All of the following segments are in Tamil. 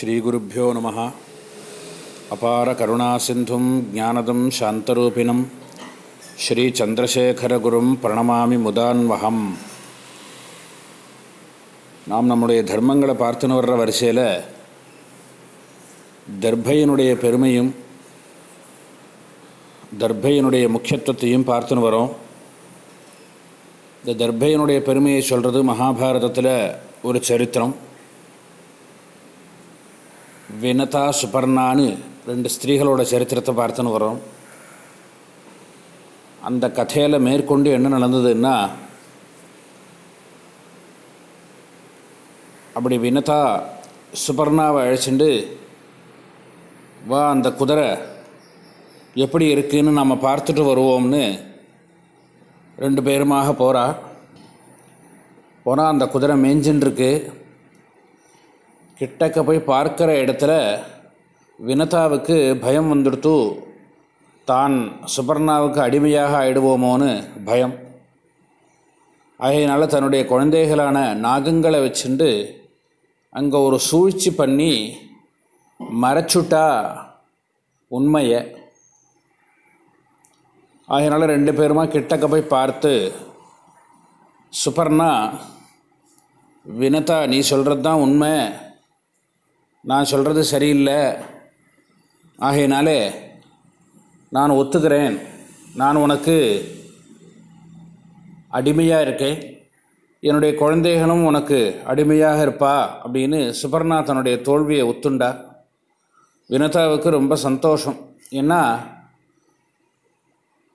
ஸ்ரீகுருப்போ நம. அபார கருணாசிந்தும் ஜானதம் சாந்தரூபிணம். ஸ்ரீச்சந்திரசேகரகுரும் பிரணமாமி முதான்வகம் நாம் நம்முடைய தர்மங்களை பார்த்துன்னு வர்ற வரிசையில் தர்பையனுடைய பெருமையும் தர்பையனுடைய முக்கியத்துவத்தையும் பார்த்துன்னு வரோம். இந்த தர்பையனுடைய பெருமையை சொல்கிறது மகாபாரதத்தில் ஒரு சரித்திரம். வினதா சுபர்ணான்னு ரெண்டு ஸ்திரீகளோட சரித்திரத்தை பார்த்துன்னு வரோம் அந்த கதையில் மேற்கொண்டு என்ன நடந்ததுன்னா அப்படி வினதா சுபர்ணாவை அழைச்சிண்டு வா அந்த குதிரை எப்படி இருக்குதுன்னு நம்ம பார்த்துட்டு வருவோம்னு ரெண்டு பேருமாக போகிறா போனால் அந்த குதிரை மேய்ஞ்சின்ருக்கு கிட்டக்க போய் பார்க்குற இடத்துல வினதாவுக்கு பயம் வந்துடுத்து தான் சுபர்ணாவுக்கு அடிமையாக ஆயிடுவோமோன்னு பயம். ஆகையினால தன்னுடைய குழந்தைகளான நாகங்களை வச்சுண்டு அங்கே ஒரு சூழ்ச்சி பண்ணி மறைச்சுட்டா உண்மையை. அதனால் ரெண்டு பேருமா கிட்டக்க போய் பார்த்து சுபர்ணா வினதா நீ சொல்கிறது தான் உண்மை. நான் சொல்கிறது சரியில்லை. ஆகையினாலே நான் ஒத்துக்கிறேன். நான் உனக்கு அடிமையாக இருக்கேன். என்னுடைய குழந்தைகளும் உனக்கு அடிமையாக இருப்பா அப்படின்னு சுபர்ணா தன்னுடைய தோல்வியை ஒத்துண்டா. வினதாவுக்கு ரொம்ப சந்தோஷம். ஏன்னா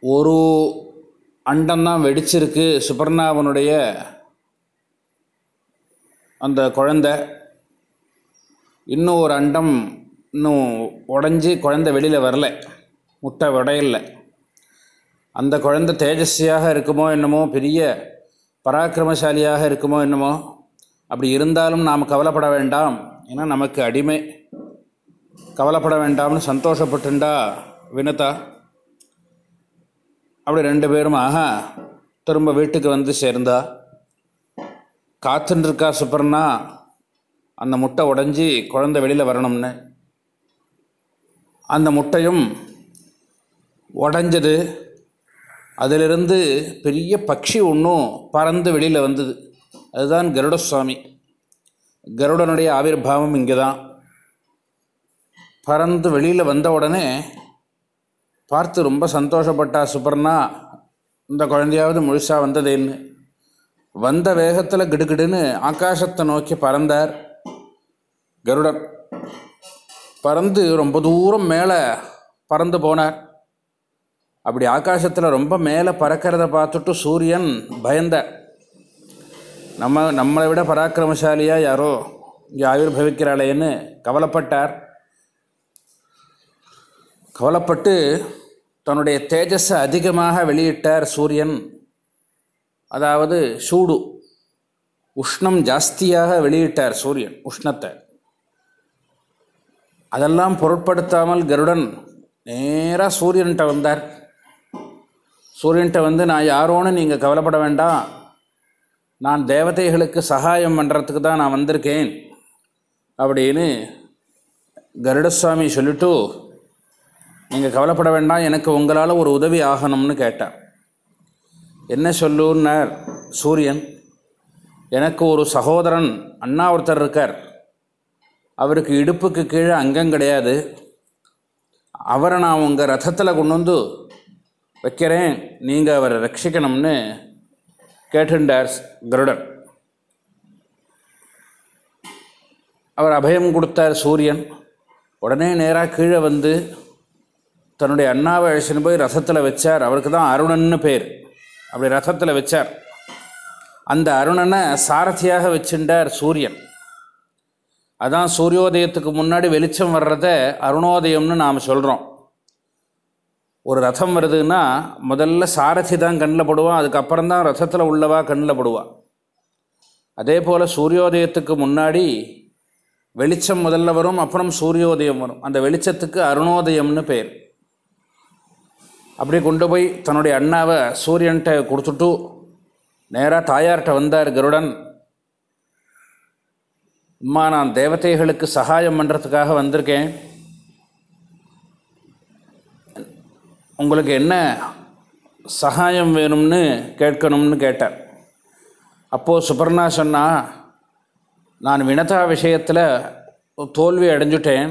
ஒரு அண்டம்தான் வெடிச்சிருக்கு சுபர்ணாவனுடைய அந்த குழந்தை. இன்னும் ஒரு அண்டம் இன்னும் உடஞ்சி குழந்தை வெளியில் வரல. முட்டை உடையல அந்த குழந்தை தேஜஸ்வியாக இருக்குமோ என்னமோ பெரிய பராக்கிரமசாலியாக இருக்குமோ என்னமோ அப்படி இருந்தாலும் நாம் கவலைப்பட வேண்டாம். ஏன்னா நமக்கு அடிமை. கவலைப்பட வேண்டாம்னு சந்தோஷப்பட்டுண்டா வினதா? அப்படி ரெண்டு பேருமாக திரும்ப வீட்டுக்கு வந்து சேர்ந்தா? காய்ச்சல் இருக்கா சுப்பர்னா அந்த முட்டை உடஞ்சி குழந்தை வெளியில் வரணும்னு. அந்த முட்டையும் உடஞ்சது. அதிலிருந்து பெரிய பட்சி ஒன்றும் பறந்து வெளியில் வந்தது. அதுதான் கருடசுவாமி. கருடனுடைய ஆவிர்வாவம் இங்கே தான் பறந்து வெளியில் வந்த உடனே பார்த்து ரொம்ப சந்தோஷப்பட்டா சுப்பர்ணா இந்த குழந்தையாவது முழுசாக வந்ததேன்னு. வந்த வேகத்தில் கிடுகிடுன்னு ஆகாசத்தை நோக்கி பறந்தார். கருடன் பறந்து ரொம்ப தூரம் மேலே பறந்து போனார். அப்படி ஆகாசத்தில் ரொம்ப மேலே பறக்கிறத பார்த்துட்டு சூரியன் பயந்தார் நம்ம நம்மளை விட பராக்கிரமசாலியாக யாரோ இங்கே ஆவிர்பவிக்கிறாளேன்னு கவலைப்பட்டார். கவலைப்பட்டு தன்னுடைய தேஜஸை அதிகமாக வெளியிட்டார் சூரியன். அதாவது சூடு உஷ்ணம் ஜாஸ்தியாக வெளியிட்டார் சூரியன் உஷ்ணத்தை. அதெல்லாம் பொருட்படுத்தாமல் கருடன் நேராக சூரியன்கிட்ட வந்தார். சூரியன்கிட்ட வந்து நான் யாரோன்னு நீங்கள் கவலைப்பட வேண்டாம். நான் தேவதைகளுக்கு சகாயம் பண்ணுறதுக்கு தான் நான் வந்திருக்கேன். அப்படின்னு கருடசுவாமி சொல்லிட்டு நீங்கள் கவலைப்பட வேண்டாம். எனக்கு உங்களால் ஒரு உதவி ஆகணும்னு கேட்டேன் என்ன சொல்லுன்னார் சூரியன். எனக்கு ஒரு சகோதரன் அண்ணா ஒருத்தர் இருக்கார். அவருக்கு இடுப்புக்கு கீழே அங்கம் கிடையாது. அவரை நான் உங்கள் ரதத்தில் கொண்டு வந்து வைக்கிறேன். நீங்கள் அவரை ரட்சிக்கணும்னு கேட்டுண்டார் கருடன். அவர் அபயம் கொடுத்தார் சூரியன். உடனே நேராக கீழே வந்து தன்னுடைய அண்ணாவை அழைச்சின்னு போய் ரசத்தில் வச்சார். அவருக்கு தான் அருணன்னு பேர். அப்படி ரசத்தில் வச்சார். அந்த அருணனை சாரதியாக வச்சுட்டார் சூரியன். அதான் சூரியோதயத்துக்கு முன்னாடி வெளிச்சம் வர்றத அருணோதயம்னு நாம் சொல்கிறோம் ஒரு ரதம் வருதுன்னா முதல்ல சாரதி தான் கண்ணில் படுவான் அதுக்கப்புறம் தான் ரதத்தில் உள்ளவா கண்ணில் படுவான் அதே போல் சூரியோதயத்துக்கு முன்னாடி வெளிச்சம் முதல்ல வரும் அப்புறம் சூரியோதயம் வரும். அந்த வெளிச்சத்துக்கு அருணோதயம்னு பேர். அப்படி கொண்டு போய் தன்னுடைய அண்ணாவை சூரியன்கிட்ட கொடுத்துட்டு நேராக தாயார்கிட்ட வந்தார் கருடன். அம்மா நான் தேவதைகளுக்கு சகாயம் பண்ணுறதுக்காக வந்திருக்கேன். உங்களுக்கு என்ன சகாயம் வேணும்னு கேட்கணும்னு கேட்டார் அப்போது சுபர்ணா சொன்னால் நான் வினதா விஷயத்தில் தோல்வி அடைஞ்சுட்டேன்.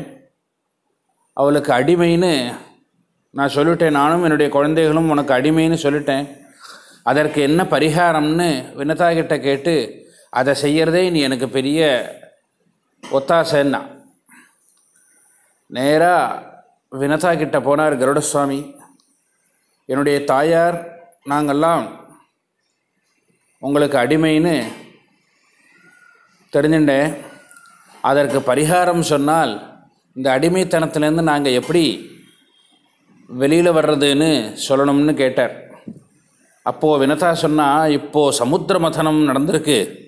அவளுக்கு அடிமைன்னு நான் சொல்லிட்டேன். நானும் என்னுடைய குழந்தைகளும் உனக்கு அடிமைன்னு சொல்லிட்டேன். அதற்கு என்ன பரிகாரம்னு வினதா கிட்ட கேட்டு அதை செய்கிறதே நீ எனக்கு பெரிய ஒத்தாசைன்னா. நேராக வினதா கிட்ட போனார் கருடசுவாமி. என்னுடைய தாயார் நாங்கள்லாம் உங்களுக்கு அடிமைன்னு தெரிஞ்சுட்டேன். அதற்கு பரிகாரம் சொன்னால் இந்த அடிமைத்தனத்துலேருந்து நாங்கள் எப்படி வெளியில் வர்றதுன்னு சொல்லணும்னு கேட்டார். அப்போது வினதா சொன்னால் இப்போது சமுத்திர மதனம் நடந்திருக்கு.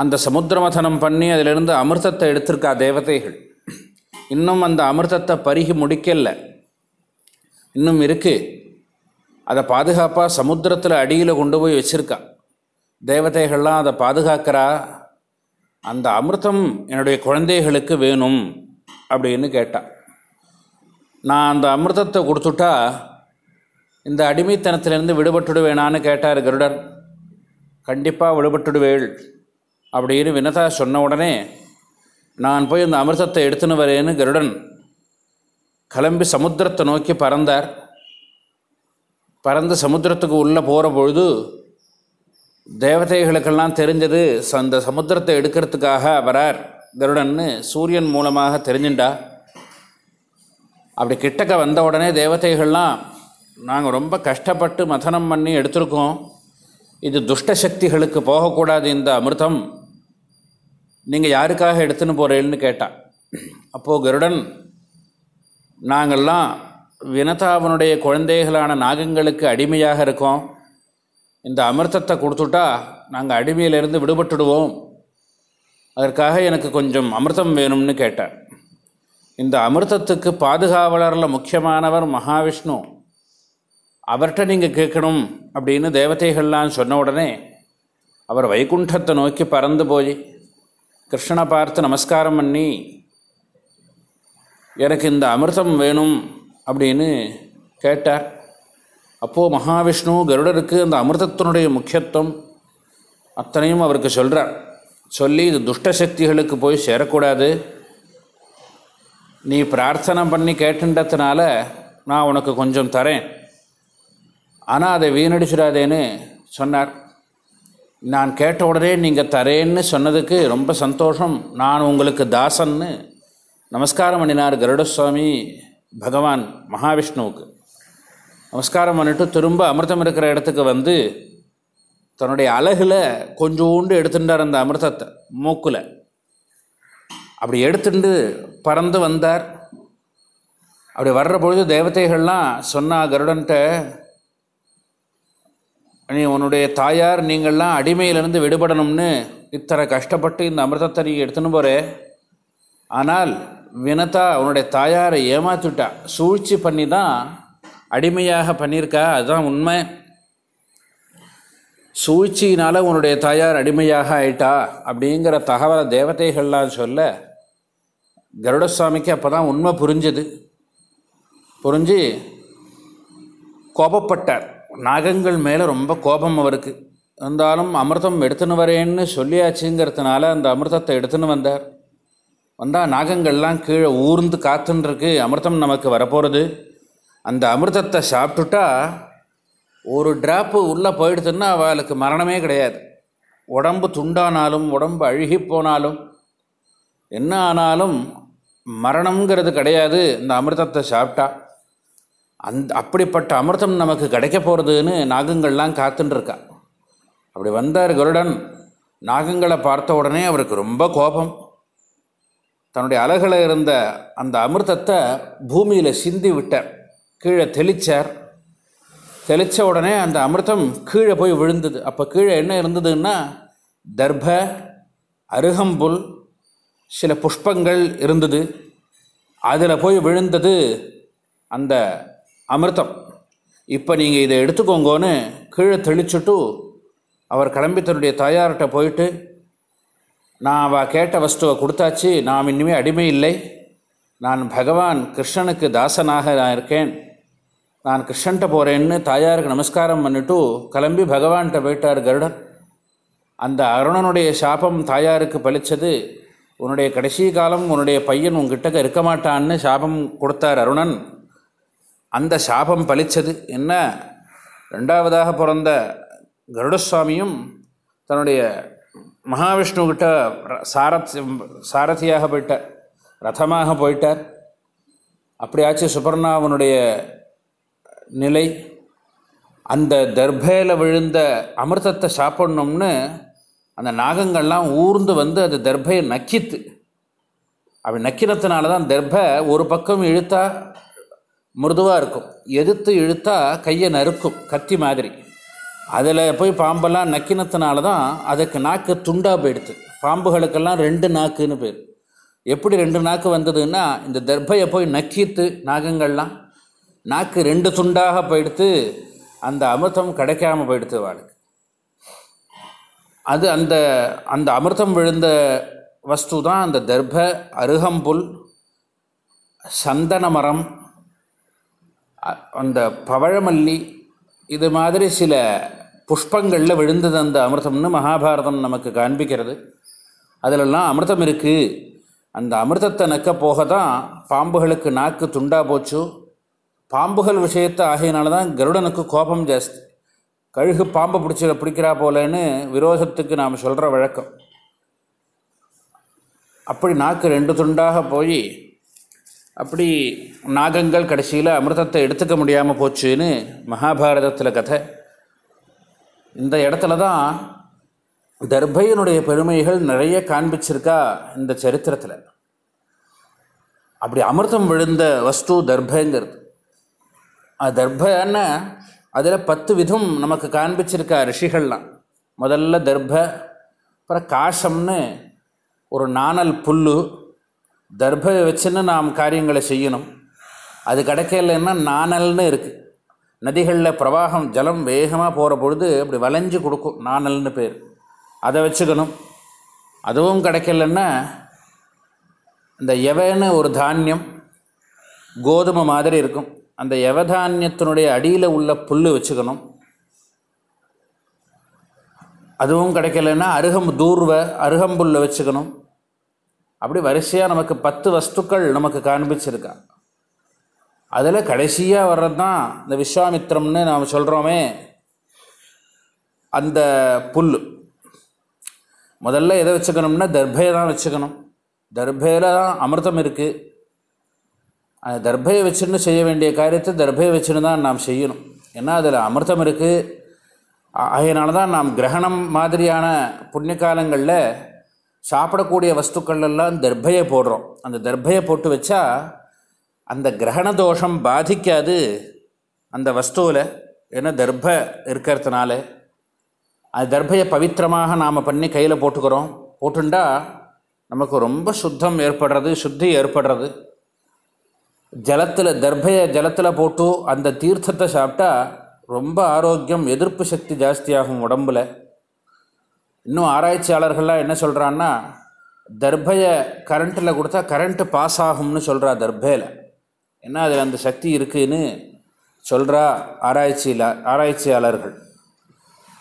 அந்த சமுத்திரமதனம் பண்ணி அதிலிருந்து அமிர்தத்தை எடுத்திருக்கா தேவதைகள். இன்னும் அந்த அமிர்தத்தை பருகி முடிக்கல. இன்னும் இருக்குது அதை பாதுகாப்பாக சமுத்திரத்தில் அடியில் கொண்டு போய் வச்சுருக்கா. தேவதைகள்லாம் அதை பாதுகாக்கிறா. அந்த அமிர்தம் என்னுடைய குழந்தைகளுக்கு வேணும் அப்படின்னு கேட்டா. நான் அந்த அமிர்தத்தை கொடுத்துட்டா இந்த அடிமைத்தனத்திலிருந்து விடுபட்டுடுவேனான்னு கேட்டார் கருடர். கண்டிப்பாக விடுபட்டுடுவேள். அப்படின்னு வினதா சொன்ன உடனே நான் போய் அந்த அமிர்தத்தை எடுத்துன்னு வரேன்னு கருடன் கிளம்பி சமுத்திரத்தை நோக்கி பறந்தார். பறந்து சமுத்திரத்துக்கு உள்ளே போகிற பொழுது தேவதைகளுக்கெல்லாம் தெரிஞ்சது ச- அந்த சமுத்திரத்தை எடுக்கிறதுக்காக வரார் கருடன்னு சூரியன் மூலமாக தெரிஞ்சுண்டா. அப்படி கிட்டக்க வந்த உடனே தேவதைகள்லாம் நாங்கள் ரொம்ப கஷ்டப்பட்டு மதனம் பண்ணி எடுத்திருக்கோம். இது துஷ்ட சக்திகளுக்கு போகக்கூடாது இந்த அமிர்தம். நீங்கள் யாருக்காக எடுத்துன்னு போகிறேன்னு கேட்டான் அப்போது கருடன் நாங்கள்லாம் வினதாவனுடைய குழந்தைகளான நாகங்களுக்கு அடிமையாக இருக்கோம். இந்த அமிர்தத்தை கொடுத்துட்டா நாங்கள் அடிமையிலிருந்து விடுபட்டுடுவோம். அதற்காக எனக்கு கொஞ்சம் அமிர்தம் வேணும்னு கேட்டார் இந்த அமிர்தத்துக்கு பாதுகாவலரில் முக்கியமானவர் மகாவிஷ்ணு. அவர்கிட்ட நீங்கள் கேட்கணும் அப்படின்னு தேவதைகள்லாம் சொன்ன உடனே அவர் வைகுண்டத்தை நோக்கி பறந்து போய் கிருஷ்ணனை பார்த்து நமஸ்காரம் பண்ணி எனக்கு இந்த அமிர்தம் வேணும் அப்படின்னு கேட்டார். அப்போது மகாவிஷ்ணு கருடருக்கு அந்த அமிர்தத்தினுடைய முக்கியத்துவம் அத்தனையும் அவருக்கு சொல்கிறார் சொல்லி இது துஷ்ட சக்திகளுக்கு போய் சேரக்கூடாது. நீ பிரார்த்தனை பண்ணி கேட்டுன்றதுனால நான் உனக்கு கொஞ்சம் தரேன். ஆனால் அதை வீணடிச்சிடாதேன்னு சொன்னார். நான் கேட்ட உடனே நீங்கள் தரேன்னு சொன்னதுக்கு ரொம்ப சந்தோஷம். நான் உங்களுக்கு தாசன்னு நமஸ்காரம் பண்ணினார் கருடசுவாமி பகவான் மகாவிஷ்ணுவுக்கு. நமஸ்காரம் பண்ணிட்டு திரும்ப அமிர்தம் இருக்கிற இடத்துக்கு வந்து தன்னுடைய அழகில் கொஞ்சோண்டு எடுத்துட்டார் அந்த அமிர்தத்தை மூக்கில். அப்படி எடுத்துட்டு பறந்து வந்தார். அப்படி வர்ற பொழுது தேவதைகள்லாம் சொன்னா கருடன்ட்ட நீ உன்னுடைய தாயார் நீங்கள்லாம் அடிமையிலிருந்து விடுபடணும்னு இத்தனை கஷ்டப்பட்டு இந்த அமிர்தத்தை நீ எடுத்துன்னு போகிற ஆனால் வினதா உன்னுடைய தாயாரை ஏமாத்திட்டா. சூழ்ச்சி பண்ணி தான் அடிமையாக பண்ணியிருக்கா. அதுதான் உண்மை. சூழ்ச்சியினால் உன்னுடைய தாயார் அடிமையாக ஆயிட்டா அப்படிங்கிற தகவலை தேவதைகள்லாம் சொல்ல கருடசுவாமிக்கு அப்போ தான் உண்மை புரிஞ்சுது. புரிஞ்சு கோபப்பட்டார். நாகங்கள் மேலே ரொம்ப கோபம் அவருக்கு. இருந்தாலும் அமிர்தம் எடுத்துன்னு வரேன்னு சொல்லியாச்சுங்கிறதுனால அந்த அமிர்தத்தை எடுத்துன்னு வந்தார். வந்தால் நாகங்கள்லாம் கீழே ஊர்ந்து காத்துன்ருக்கு. அமிர்தம் நமக்கு வரப்போகிறது அந்த அமிர்தத்தை சாப்பிட்டுட்டா ஒரு ட்ராப்பு உள்ளே போயிடுதுன்னா அவளுக்கு மரணமே கிடையாது. உடம்பு துண்டானாலும் உடம்பு அழுகி போனாலும் என்ன ஆனாலும் மரணங்கிறது கிடையாது. இந்த அமிர்தத்தை சாப்பிட்டா. அந்த அப்படிப்பட்ட அமிர்தம் நமக்கு கிடைக்க போகிறதுன்னு நாகங்கள்லாம் காத்துட்டுருக்கா அப்படி வந்தார் கருடன். நாகங்களை பார்த்த உடனே அவருக்கு ரொம்ப கோபம். தன்னுடைய அலகில் இருந்த அந்த அமிர்தத்தை பூமியில் சிந்தி விட்டார் கீழே தெளித்தார் தெளித்த உடனே அந்த அமிர்தம் கீழே போய் விழுந்தது. அப்போ கீழே என்ன இருந்ததுன்னா தர்ப அருகம்புல் சில புஷ்பங்கள் இருந்தது. அதில் போய் விழுந்தது அந்த அமிர்தம். இப்போ நீங்கள் இதை எடுத்துக்கோங்கன்னு கீழே தெளிச்சுட்டு அவர் கிளம்பி தன்னுடைய தாயார்கிட்ட போயிட்டு நான் அவள் கேட்ட வஸ்துவை கொடுத்தாச்சு நாம் இனிமேல் அடிமை இல்லை. நான் பகவான் கிருஷ்ணனுக்கு தாசனாக நான் இருக்கேன். நான் கிருஷ்ணன்ட்ட போகிறேன்னு தாயாருக்கு நமஸ்காரம் பண்ணிவிட்டு கிளம்பி பகவான்கிட்ட போயிட்டார் கருடன். அந்த அருணனுடைய சாபம் தாயாருக்கு பலிச்சது. உன்னுடைய கடைசி காலம் உன்னுடைய பையன் உங்ககிட்ட இருக்க மாட்டான்னு சாபம் கொடுத்தார் அருணன். அந்த சாபம் பலிச்சது என்ன? ரெண்டாவதாக பிறந்த கருடசுவாமியும் தன்னுடைய மகாவிஷ்ணுக்கிட்ட சாரத் சாரதியாக போயிட்டார் ரதமாக போயிட்டார். அப்படியாச்சு சுபர்ணாவனுடைய நிலை அந்த தர்பையில் விழுந்த அமிர்தத்தை சாப்பிட்ணும்னு அந்த நாகங்கள்லாம் ஊர்ந்து வந்து அது தர்பையை நக்கித்து அப்படி நக்கினத்தினால தான் தர்பை ஒரு பக்கம் இழுத்தா மிருதுவாக இருக்கும். எதிர்த்து இழுத்தா கையை நறுக்கும் கத்தி மாதிரி. அதில் போய் பாம்பெல்லாம் நக்கினத்தினால தான் அதுக்கு நாக்கு துண்டாக போயிடுது. பாம்புகளுக்கெல்லாம் ரெண்டு நாக்குன்னு பேர். எப்படி ரெண்டு நாக்கு வந்ததுன்னா இந்த தர்பையை போய் நக்கித்து நாகங்கள்லாம் நாக்கு ரெண்டு துண்டாக போயிடுத்து அந்த அமிர்தம் கிடைக்காம போயிடுத்து வாழ்க்கை. அது அந்த அந்த அமிர்தம் விழுந்த வஸ்து தான் அந்த தர்ப அருகம்புல் சந்தன மரம் அந்த பவழமல்லி இது மாதிரி சில புஷ்பங்களில் விழுந்தது அந்த அமிர்தம்னு மகாபாரதம் நமக்கு காண்பிக்கிறது. அதிலெல்லாம் அமிர்தம் இருக்குது அந்த அமிர்தத்தை நக்க போக தான் பாம்புகளுக்கு நாக்கு துண்டா போச்சு. பாம்புகள் விஷயத்தை ஆகையினால தான் கருடனுக்கு கோபம் ஜாஸ்தி. கழுகு பாம்பை பிடிச்ச பிடிக்கிறா போலன்னு விரோதத்துக்கு நாம் சொல்கிற வழக்கம். அப்படி நாக்கு ரெண்டு துண்டாக போய் அப்படி நாகங்கள் கடைசியில் அமிர்தத்தை எடுத்துக்க முடியாமல் போச்சுன்னு மகாபாரதத்தில் கதை. இந்த இடத்துல தான் தர்பையனுடைய பெருமைகள் நிறைய காண்பிச்சிருக்கா இந்த சரித்திரத்தில். அப்படி அமிர்தம் விழுந்த வஸ்து தர்பங்கிறது. அது தர்பன்னா அதில் பத்து விதம் நமக்கு காண்பிச்சிருக்கா ரிஷிகள்லாம். முதல்ல தர்ப அப்புறம் காஷம்னு ஒரு நாணல் புல்லு தர்பை வச்சுன்னு நாம் காரியங்களை செய்யணும். அது கிடைக்கலன்னா நாணல்னு இருக்குது நதிகளில் பிரவாகம் ஜலம் வேகமாக போகிற பொழுது அப்படி வளைஞ்சு கொடுக்கும் நாணல்னு பேர். அதை வச்சுக்கணும். அதுவும் கிடைக்கலன்னா இந்த எவன்னு ஒரு தானியம் கோதுமை மாதிரி இருக்கும். அந்த எவதானியத்தினுடைய அடியில் உள்ள புல் வச்சுக்கணும். அதுவும் கிடைக்கலன்னா அருகம் தூர்வ அருகம்புல்லை வச்சுக்கணும். அப்படி வரிசையாக நமக்கு பத்து வஸ்துக்கள் நமக்கு காண்பிச்சிருக்கா. அதில் கடைசியாக வர்றது தான் இந்த விஸ்வாமித்திரம்னு நாம் சொல்கிறோமே அந்த புல் முதல்ல எதை வச்சுக்கணும்னா தர்பையை தான் வச்சுக்கணும். தர்பையில் தான் அமிர்தம் இருக்குது அந்த தர்பையை வச்சுன்னு செய்ய வேண்டிய காரியத்தை தர்பையை வச்சுன்னு தான் நாம் செய்யணும். ஏன்னா அதில் அமிர்தம் இருக்குது அதனால தான் நாம் கிரகணம் மாதிரியான புண்ணிய காலங்களில் சாப்பிடக்கூடிய வஸ்துக்கள் எல்லாம் தர்பையை போடுறோம். அந்த தர்பையை போட்டு வச்சா அந்த கிரகண தோஷம் பாதிக்காது. அந்த வஸ்துவில் ஏன்னா தர்ப இருக்கிறதுனால. அது தர்பையை பவித்திரமாக நாம் பண்ணி கையில் போட்டுக்கிறோம். போட்டுண்டா நமக்கு ரொம்ப சுத்தம் ஏற்படுறது சுத்தி ஏற்படுறது. ஜலத்தில் தர்பையை ஜலத்தில் போட்டு அந்த தீர்த்தத்தை சாப்பிட்டா ரொம்ப ஆரோக்கியம் எதிர்ப்பு சக்தி ஜாஸ்தியாகும் உடம்பில். இன்னும் ஆராய்ச்சியாளர்கள்லாம் என்ன சொல்கிறான்னா தர்பையை கரண்ட்டில் கொடுத்தா கரண்ட்டு பாஸ் ஆகும்னு சொல்கிறா தர்பையில் ஏன்னா அதில் அந்த சக்தி இருக்குன்னு சொல்கிறா ஆராய்ச்சியில் ஆராய்ச்சியாளர்கள்.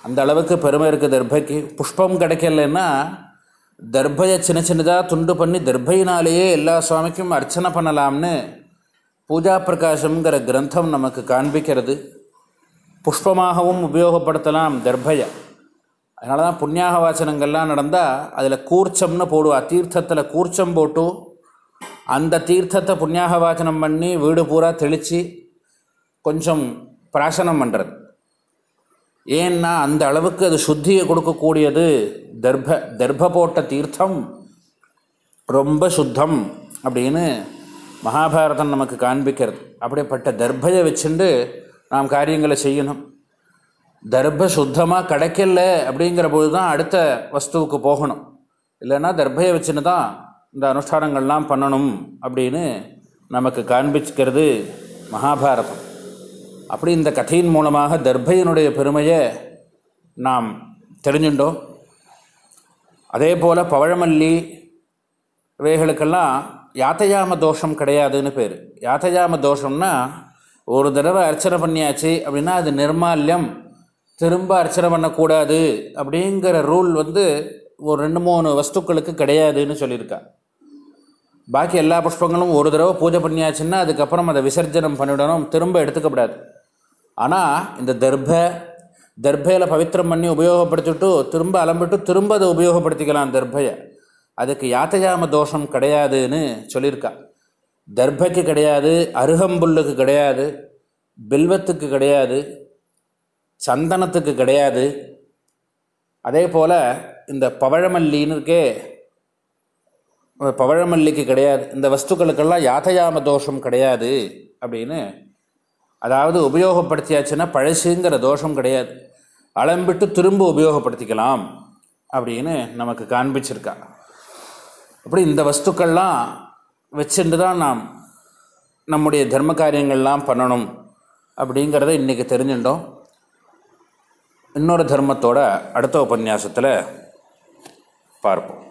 அந்த அளவுக்கு பெருமை இருக்குது தர்பைக்கு. புஷ்பம் கிடைக்கலன்னா தர்பையை சின்ன சின்னதாக துண்டு பண்ணி தர்பையினாலேயே எல்லா சுவாமிக்கும் அர்ச்சனை பண்ணலாம்னு பூஜா பிரகாசம்ங்கிற கிரந்தம் நமக்கு காண்பிக்கிறது. புஷ்பமாகவும் உபயோகப்படுத்தலாம் தர்பையை. அதனால தான் புண்ணியாக வாசனங்கள்லாம் நடந்தால் அதில் கூர்ச்சம்னு போடுவா. தீர்த்தத்தில் கூர்ச்சம் போட்டு அந்த தீர்த்தத்தை புண்ணியாக வாசனம் பண்ணி வீடு பூரா தெளித்து கொஞ்சம் பிராசனம் பண்ணுறது ஏன்னா அந்த அளவுக்கு அது சுத்தியை கொடுக்கக்கூடியது தர்ப தர்ப போட்ட தீர்த்தம் ரொம்ப சுத்தம் அப்படின்னு மகாபாரதம் நமக்கு காண்பிக்கிறது. அப்படிப்பட்ட தர்பையை வச்சுண்டு நாம் காரியங்களை செய்யணும். தர்ப சுத்தமாக கிடைக்கல அப்படிங்கிற போது தான் அடுத்த வஸ்துவுக்கு போகணும். இல்லைன்னா தர்பையை வச்சுன்னு தான் இந்த அனுஷ்டானங்கள்லாம் பண்ணணும் அப்படின்னு நமக்கு காண்பிச்சுக்கிறது மகாபாரதம். அப்படி இந்த கதையின் மூலமாக தர்பையினுடைய பெருமையை நாம் தெரிஞ்சுட்டோம் அதே போல் பவழமல்லி இவைகளுக்கெல்லாம் யாத்தயாம தோஷம் கிடையாதுன்னு பேர். யாத்தயாம தோஷம்னா ஒரு தடவை அர்ச்சனை பண்ணியாச்சு அப்படின்னா அது நிர்மால்யம் திரும்ப அர்ச்சனை பண்ணக்கூடாது அப்படிங்கிற ரூல் வந்து ஒரு ரெண்டு மூணு வஸ்துக்களுக்கு கிடையாதுன்னு சொல்லியிருக்கா பாக்கி எல்லா புஷ்பங்களும் ஒரு தடவை பூஜை பண்ணியாச்சுன்னா அதுக்கப்புறம் அதை விசர்ஜனம் பண்ணிவிடணும் திரும்ப எடுத்துக்கப்படாது ஆனால் இந்த தர்ப தர்பையில் பவித்திரம் பண்ணி உபயோகப்படுத்திட்டு திரும்ப அலம்பிட்டு திரும்ப அதை உபயோகப்படுத்திக்கலாம் தர்பையை. அதுக்கு யாத்தயாம தோஷம் கிடையாதுன்னு சொல்லியிருக்கா தர்பைக்கு கிடையாது அருகம்புல்லுக்கு கிடையாது பில்வத்துக்கு கிடையாது சந்தனத்துக்கு கிடையாது. அதே போல் இந்த பவழமல்லின்னு இருக்கே பவழமல்லிக்கு கிடையாது. இந்த வஸ்துக்களுக்கெல்லாம் யாத்தயாம தோஷம் கிடையாது அப்படின்னு அதாவது உபயோகப்படுத்தியாச்சுன்னா பழசுங்கிற தோஷம் கிடையாது. அளம்பிட்டு திரும்ப உபயோகப்படுத்திக்கலாம் அப்படின்னு நமக்கு காண்பிச்சிருக்கா. அப்படி இந்த வஸ்துக்கள்லாம் வச்சுட்டு தான் நாம் நம்முடைய தர்ம காரியங்கள்லாம் பண்ணணும் அப்படிங்கிறத இன்றைக்கி தெரிஞ்சுட்டோம். இன்னொரு தர்மத்தோட அடுத்த உபன்யாசத்தில் பார்ப்போம்.